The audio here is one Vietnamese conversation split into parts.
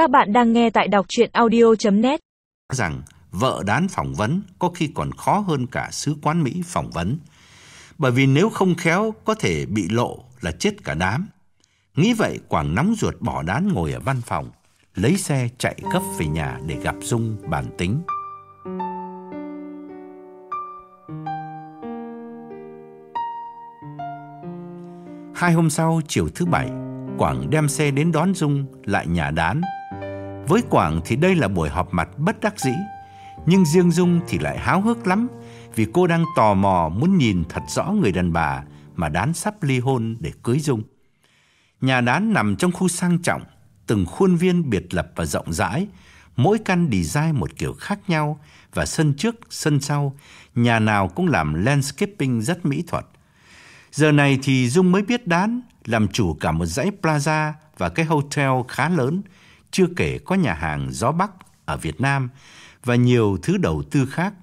Các bạn đang nghe tại đọc chuyện audio.net rằng vợ đán phỏng vấn có khi còn khó hơn cả sứ quán Mỹ phỏng vấn. Bởi vì nếu không khéo có thể bị lộ là chết cả đám. Nghĩ vậy Quảng nóng ruột bỏ đán ngồi ở văn phòng, lấy xe chạy gấp về nhà để gặp Dung bàn tính. Hai hôm sau chiều thứ bảy, Quảng đem xe đến đón Dung lại nhà đán. Với Quảng thì đây là buổi họp mặt bất đắc dĩ, nhưng riêng Dung thì lại háo hức lắm vì cô đang tò mò muốn nhìn thật rõ người đàn bà mà đán sắp ly hôn để cưới Dung. Nhà đán nằm trong khu sang trọng, từng khuôn viên biệt lập và rộng rãi, mỗi căn design một kiểu khác nhau và sân trước, sân sau, nhà nào cũng làm landscaping rất mỹ thuật. Giờ này thì Dung mới biết đán làm chủ cả một dãy plaza và cái hotel khá lớn, chưa kể có nhà hàng gió Bắc ở Việt Nam và nhiều thứ đầu tư khác.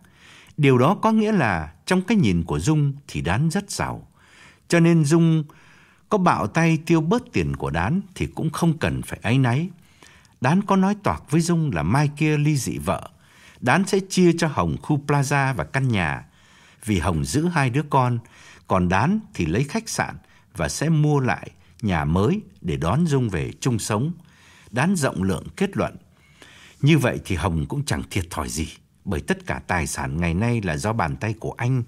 Điều đó có nghĩa là trong cái nhìn của Dung thì đán rất giàu. Cho nên Dung có bạo tay tiêu bớt tiền của đán thì cũng không cần phải áy náy. Đán có nói toạc với Dung là mai kia ly dị vợ. Đán sẽ chia cho Hồng khu plaza và căn nhà. Vì Hồng giữ hai đứa con, còn Đán thì lấy khách sạn và sẽ mua lại nhà mới để đón Dung về chung sống. Đán rộng lượng kết luận. Như vậy thì Hồng cũng chẳng thiệt thòi gì, bởi tất cả tài sản ngày nay là do bàn tay của anh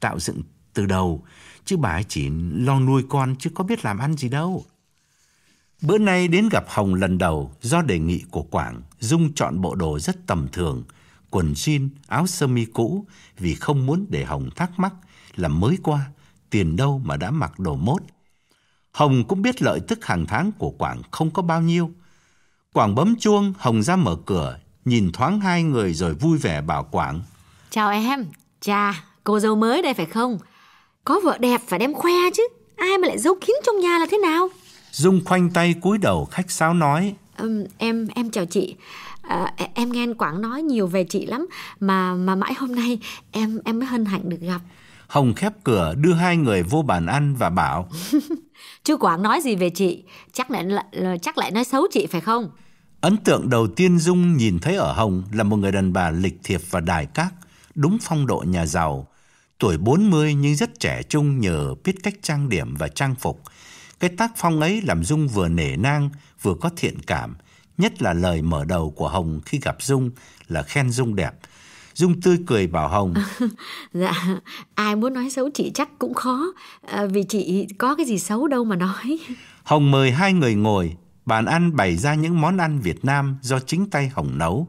tạo dựng từ đầu, chứ bà ấy chỉ lo nuôi con chứ có biết làm ăn gì đâu. Bữa nay đến gặp Hồng lần đầu do đề nghị của Quảng, Dung chọn bộ đồ rất tầm thường, quần jean, áo sơ mi cũ vì không muốn để Hồng thắc mắc là mới qua, tiền đâu mà đã mặc đồ mốt. Hồng cũng biết lợi tức hàng tháng của Quảng không có bao nhiêu. Quảng bấm chuông, Hồng ra mở cửa, nhìn thoáng hai người rồi vui vẻ bảo Quảng. Chào em, chà, cô dâu mới đây phải không? Có vợ đẹp phải đem khoe chứ, ai mà lại giấu kín trong nhà là thế nào? Dung khoanh tay cúi đầu khách sáo nói. Ừm, em em chào chị. À, em nghe anh Quảng nói nhiều về chị lắm mà mà mãi hôm nay em em mới hân hạnh được gặp. Hồng khép cửa đưa hai người vô bàn ăn và bảo. Chú Quảng nói gì về chị? Chắc lại là, chắc lại nói xấu chị phải không? Ấn tượng đầu tiên Dung nhìn thấy ở Hồng là một người đàn bà lịch thiệp và đài các, đúng phong độ nhà giàu. Tuổi 40 nhưng rất trẻ trung nhờ biết cách trang điểm và trang phục. Cái tác phong ấy làm Dung vừa nể nang, vừa có thiện cảm. Nhất là lời mở đầu của Hồng khi gặp Dung là khen Dung đẹp. Dung tươi cười bảo Hồng. dạ, ai muốn nói xấu chị chắc cũng khó, à, vì chị có cái gì xấu đâu mà nói. Hồng mời hai người ngồi, bàn ăn bày ra những món ăn Việt Nam do chính tay Hồng nấu.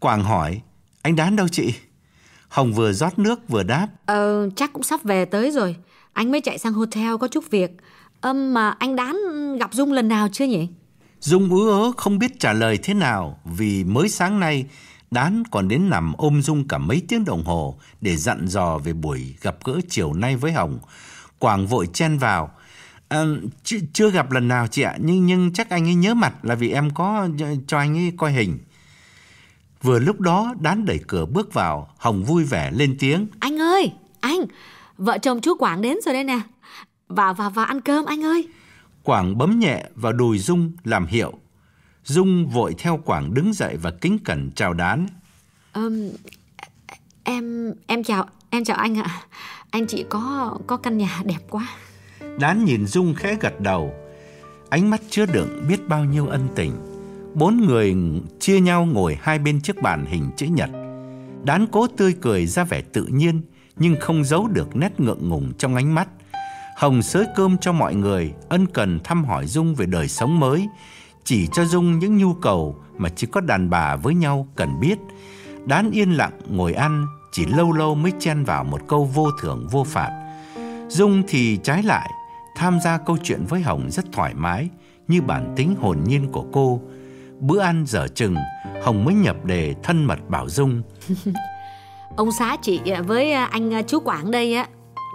Quảng hỏi, anh Đán đâu chị? Hồng vừa rót nước vừa đáp. Ờ, chắc cũng sắp về tới rồi. Anh mới chạy sang hotel có chút việc. Âm mà anh Đán gặp Dung lần nào chưa nhỉ? Dung ứ ớ không biết trả lời thế nào vì mới sáng nay Đán còn đến nằm ôm Dung cả mấy tiếng đồng hồ để dặn dò về buổi gặp gỡ chiều nay với Hồng. Quảng vội chen vào. À, ch chưa gặp lần nào chị ạ, nhưng nhưng chắc anh ấy nhớ mặt là vì em có cho anh ấy coi hình. Vừa lúc đó Đán đẩy cửa bước vào, Hồng vui vẻ lên tiếng. Anh ơi, anh, vợ chồng chú Quảng đến rồi đây nè. Vào vào vào ăn cơm anh ơi. Quảng bấm nhẹ vào đùi Dung làm hiệu. Dung vội theo Quảng đứng dậy và kính cẩn chào đán. Um, em em chào em chào anh ạ. Anh chị có có căn nhà đẹp quá. Đán nhìn Dung khẽ gật đầu. Ánh mắt chứa đựng biết bao nhiêu ân tình. Bốn người chia nhau ngồi hai bên chiếc bàn hình chữ nhật. Đán cố tươi cười ra vẻ tự nhiên nhưng không giấu được nét ngượng ngùng trong ánh mắt. Hồng sới cơm cho mọi người, ân cần thăm hỏi Dung về đời sống mới, chỉ cho Dung những nhu cầu mà chỉ có đàn bà với nhau cần biết. Đán yên lặng ngồi ăn, chỉ lâu lâu mới chen vào một câu vô thưởng vô phạt. Dung thì trái lại, tham gia câu chuyện với Hồng rất thoải mái, như bản tính hồn nhiên của cô. Bữa ăn dở chừng, Hồng mới nhập đề thân mật bảo Dung. Ông xã chị à, với à, anh à, chú Quảng đây á,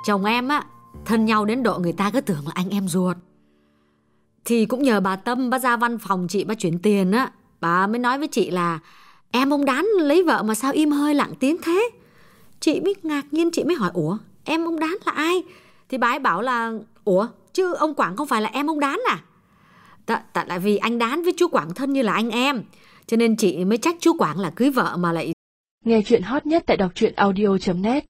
chồng em á, thân nhau đến độ người ta cứ tưởng là anh em ruột. Thì cũng nhờ bà Tâm bà ra văn phòng chị bà chuyển tiền á Bà mới nói với chị là Em ông Đán lấy vợ mà sao im hơi lặng tiếng thế Chị mới ngạc nhiên chị mới hỏi Ủa em ông Đán là ai thì bà ấy bảo là Ủa chứ ông Quảng không phải là em ông Đán à? Tại, tại là vì anh Đán với chú Quảng thân như là anh em Cho nên chị mới trách chú Quảng là cưới vợ mà lại Nghe chuyện hot nhất tại đọc truyện audio.net